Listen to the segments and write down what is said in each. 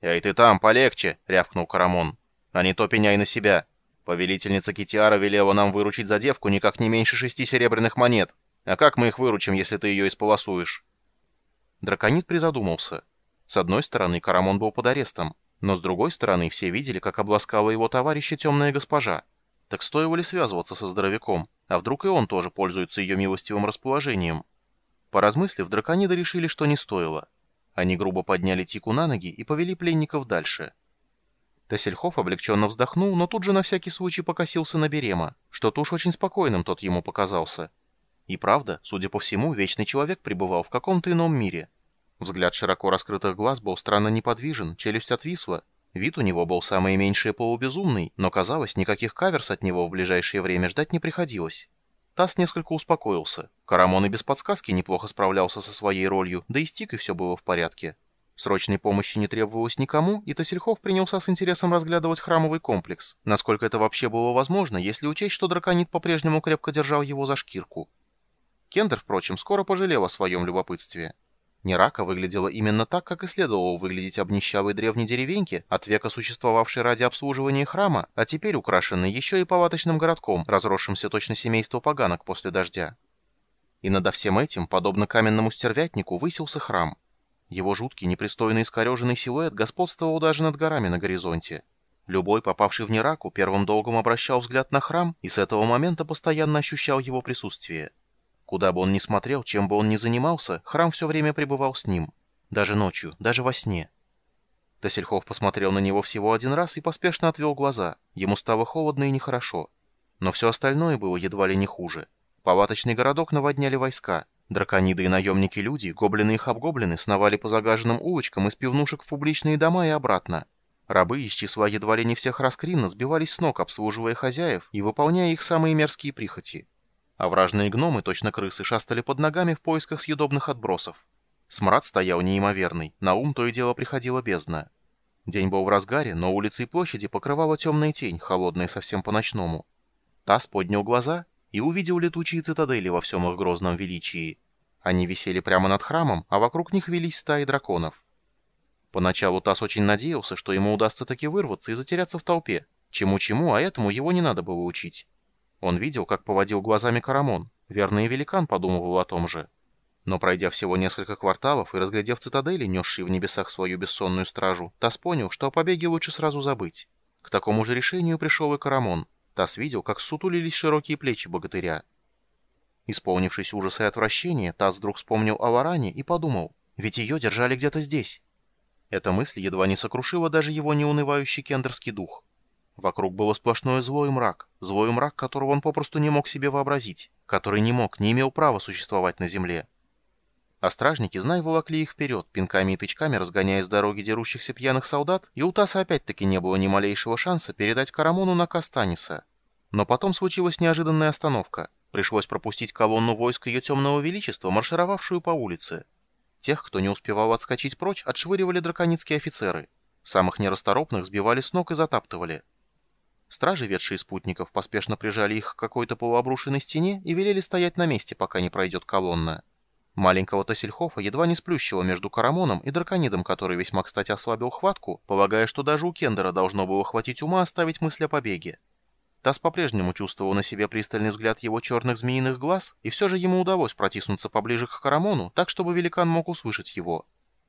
«Эй, ты там, полегче!» — рявкнул Карамон. «А не то пеняй на себя. Повелительница Китиара велела нам выручить за девку никак не меньше шести серебряных монет. А как мы их выручим, если ты ее исполосуешь?» Драконит призадумался. С одной стороны, Карамон был под арестом, но с другой стороны, все видели, как обласкала его товарища темная госпожа. Так стоило ли связываться со здоровяком? А вдруг и он тоже пользуется ее милостивым расположением? Поразмыслив, дракониды решили, что не стоило. Они грубо подняли Тику на ноги и повели пленников дальше. Тессельхоф облегченно вздохнул, но тут же на всякий случай покосился на Берема. Что-то уж очень спокойным тот ему показался. И правда, судя по всему, Вечный Человек пребывал в каком-то ином мире. Взгляд широко раскрытых глаз был странно неподвижен, челюсть отвисла. Вид у него был самое меньшее полубезумный, но, казалось, никаких каверс от него в ближайшее время ждать не приходилось. Тасс несколько успокоился. Карамон и без подсказки неплохо справлялся со своей ролью, да и с Тикой все было в порядке. Срочной помощи не требовалось никому, и Тассельхов принялся с интересом разглядывать храмовый комплекс. Насколько это вообще было возможно, если учесть, что драконит по-прежнему крепко держал его за шкирку. Кендер, впрочем, скоро пожалел о своем любопытстве. Нерака выглядела именно так, как и следовало выглядеть обнищалой древней деревеньке, от века существовавшей ради обслуживания храма, а теперь украшенной еще и палаточным городком, разросшимся точно семейство поганок после дождя. И над всем этим, подобно каменному стервятнику, высился храм. Его жуткий, непристойный искореженный силуэт господствовал даже над горами на горизонте. Любой, попавший в Нераку, первым долгом обращал взгляд на храм и с этого момента постоянно ощущал его присутствие. Куда бы он ни смотрел, чем бы он ни занимался, храм все время пребывал с ним. Даже ночью, даже во сне. Тасельхов посмотрел на него всего один раз и поспешно отвел глаза. Ему стало холодно и нехорошо. Но все остальное было едва ли не хуже. Палаточный городок наводняли войска. Дракониды и наемники-люди, гоблины и хабгоблины сновали по загаженным улочкам из пивнушек в публичные дома и обратно. Рабы из числа едва ли не всех раскринно сбивались с ног, обслуживая хозяев и выполняя их самые мерзкие прихоти а вражные гномы, точно крысы, шастали под ногами в поисках съедобных отбросов. Смрад стоял неимоверный, на ум то и дело приходила бездна. День был в разгаре, но улицы и площади покрывала темная тень, холодная совсем по-ночному. Тасс поднял глаза и увидел летучие цитадели во всем их грозном величии. Они висели прямо над храмом, а вокруг них велись стаи драконов. Поначалу Тасс очень надеялся, что ему удастся таки вырваться и затеряться в толпе. Чему-чему, а этому его не надо было учить. Он видел, как поводил глазами Карамон. Верный великан подумывал о том же. Но пройдя всего несколько кварталов и разглядев цитадели, несшие в небесах свою бессонную стражу, Тас понял, что о побеге лучше сразу забыть. К такому же решению пришел и Карамон. Тас видел, как сутулились широкие плечи богатыря. Исполнившись ужаса и отвращения, Тас вдруг вспомнил о Варане и подумал, ведь ее держали где-то здесь. Эта мысль едва не сокрушила даже его неунывающий кендерский дух. Вокруг было сплошное злой мрак, злой мрак, которого он попросту не мог себе вообразить, который не мог, не имел права существовать на земле. А стражники, знай, волокли их вперед, пинками и тычками разгоняя с дороги дерущихся пьяных солдат, и у Таса опять-таки не было ни малейшего шанса передать Карамону наказ Таниса. Но потом случилась неожиданная остановка. Пришлось пропустить колонну войск ее темного величества, маршировавшую по улице. Тех, кто не успевал отскочить прочь, отшвыривали драконицкие офицеры. Самых нерасторопных сбивали с ног и затаптывали. Стражи, ведшие спутников, поспешно прижали их к какой-то полуобрушенной стене и велели стоять на месте, пока не пройдет колонна. Маленького Тассельхофа едва не сплющило между Карамоном и Драконидом, который весьма кстати ослабил хватку, полагая, что даже у Кендера должно было хватить ума оставить мысль о побеге. Тасс по-прежнему чувствовал на себе пристальный взгляд его черных змеиных глаз, и все же ему удалось протиснуться поближе к Карамону, так, чтобы великан мог услышать его.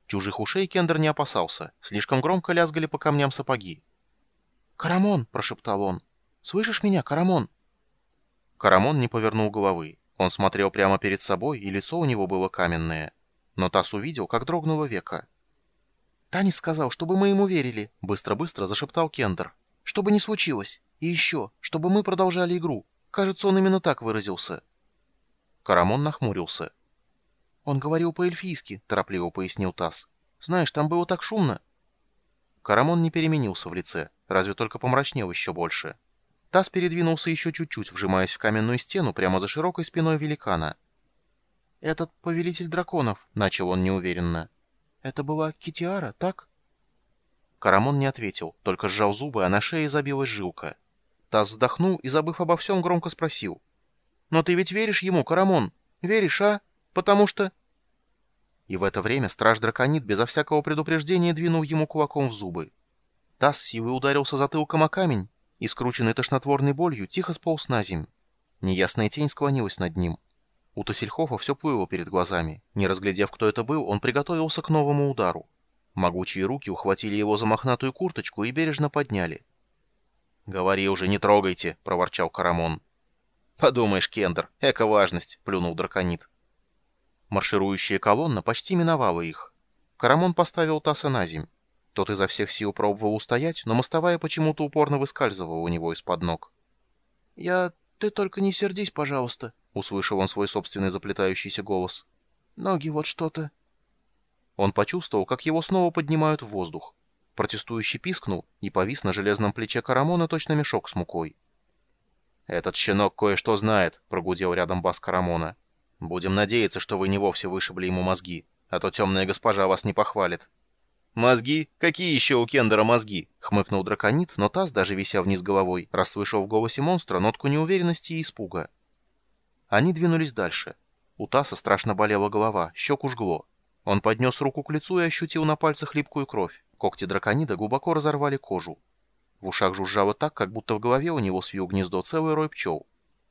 Чужих ушей Кендер не опасался, слишком громко лязгали по камням сапоги. «Карамон!» — прошептал он. «Слышишь меня, Карамон?» Карамон не повернул головы. Он смотрел прямо перед собой, и лицо у него было каменное. Но Тасс увидел, как дрогнуло века. «Танис сказал, чтобы мы ему верили», — быстро-быстро зашептал Кендер. «Чтобы не случилось. И еще, чтобы мы продолжали игру. Кажется, он именно так выразился». Карамон нахмурился. «Он говорил по-эльфийски», — торопливо пояснил Тасс. «Знаешь, там было так шумно». Карамон не переменился в лице разве только помрачнел еще больше. Таз передвинулся еще чуть-чуть, вжимаясь в каменную стену прямо за широкой спиной великана. «Этот повелитель драконов», — начал он неуверенно. «Это была Китиара, так?» Карамон не ответил, только сжал зубы, а на шее забилась жилка. Таз вздохнул и, забыв обо всем, громко спросил. «Но ты ведь веришь ему, Карамон? Веришь, а? Потому что...» И в это время страж-драконит безо всякого предупреждения двинул ему кулаком в зубы. Таз силой ударился затылком о камень, и, скрученный тошнотворной болью, тихо сполз на земь. Неясная тень склонилась над ним. У Тассельхофа все плыло перед глазами. Не разглядев, кто это был, он приготовился к новому удару. Могучие руки ухватили его за мохнатую курточку и бережно подняли. «Говори уже, не трогайте!» — проворчал Карамон. «Подумаешь, Кендер, эко-важность!» — плюнул драконит. Марширующая колонна почти миновала их. Карамон поставил Таса на земь. Тот изо всех сил пробовал устоять, но мостовая почему-то упорно выскальзывала у него из-под ног. «Я... Ты только не сердись, пожалуйста», — услышал он свой собственный заплетающийся голос. «Ноги вот что-то...» Он почувствовал, как его снова поднимают в воздух. Протестующий пискнул и повис на железном плече Карамона точно мешок с мукой. «Этот щенок кое-что знает», — прогудел рядом бас Карамона. «Будем надеяться, что вы не вовсе вышибли ему мозги, а то темная госпожа вас не похвалит». «Мозги? Какие еще у Кендера мозги?» — хмыкнул драконит, но таз, даже вися вниз головой, расслышал в голосе монстра нотку неуверенности и испуга. Они двинулись дальше. У Таса страшно болела голова, щеку жгло. Он поднес руку к лицу и ощутил на пальцах липкую кровь. Когти драконида глубоко разорвали кожу. В ушах жужжало так, как будто в голове у него свил гнездо целый рой пчел.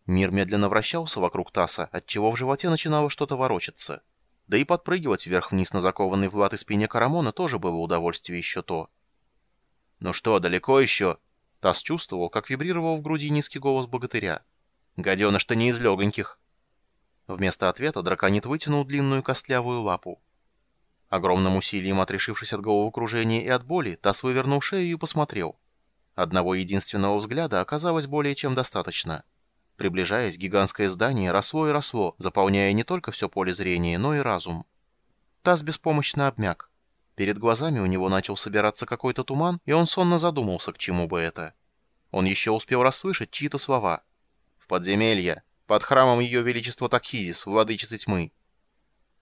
Мир медленно вращался вокруг Таса, отчего в животе начинало что-то ворочаться. Да и подпрыгивать вверх-вниз на закованной в латы спине Карамона тоже было удовольствие еще то. «Ну что, далеко еще?» Тасс чувствовал, как вибрировал в груди низкий голос богатыря. «Гаденыш-то не из легоньких!» Вместо ответа драконит вытянул длинную костлявую лапу. Огромным усилием отрешившись от головокружения и от боли, Тасс вывернул шею и посмотрел. Одного единственного взгляда оказалось более чем достаточно — Приближаясь, гигантское здание росло и росло, заполняя не только все поле зрения, но и разум. Таз беспомощно обмяк. Перед глазами у него начал собираться какой-то туман, и он сонно задумался, к чему бы это. Он еще успел расслышать чьи-то слова. «В подземелье! Под храмом Ее Величества Такхизис, владычицы тьмы!